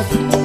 así.